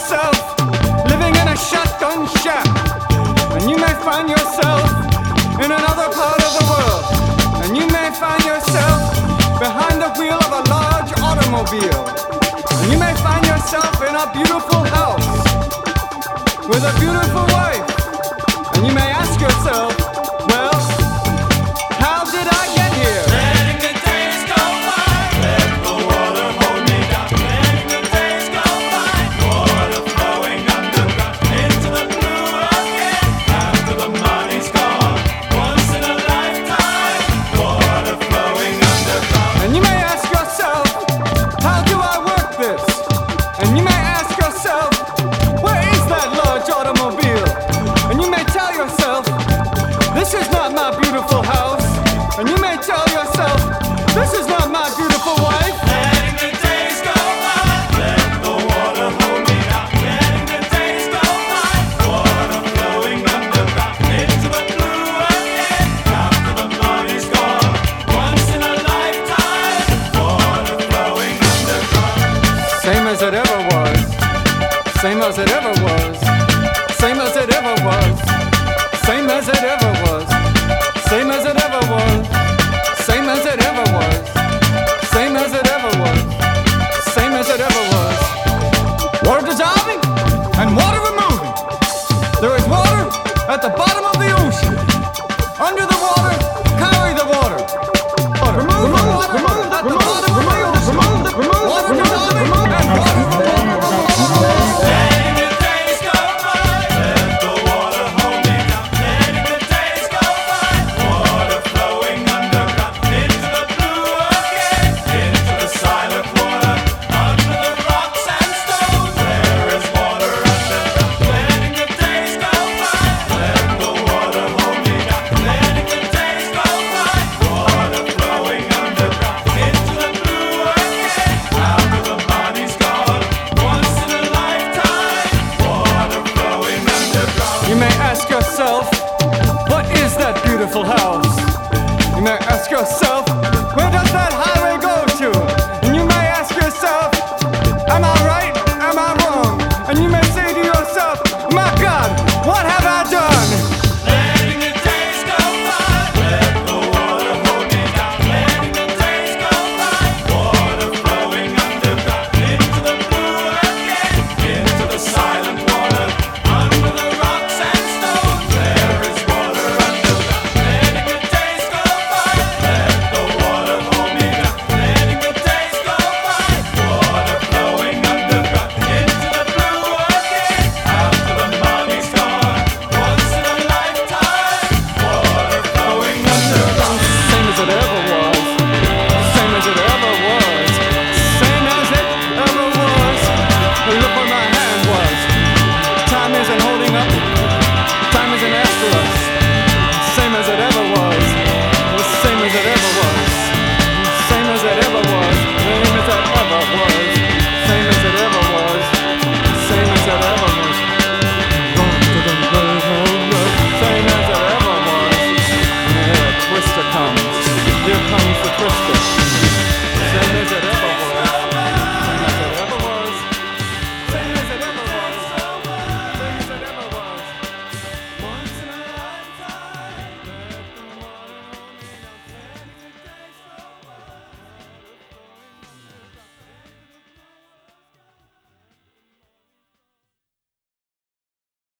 yourself living in a shotgun shack, and you may find yourself in another part of the world, and you may find yourself behind the wheel of a large automobile, and you may find yourself in a beautiful house with a beautiful wife, and you may ask yourself. same as it ever was, same as it ever was, same as it ever was. beautiful house. You may ask yourself.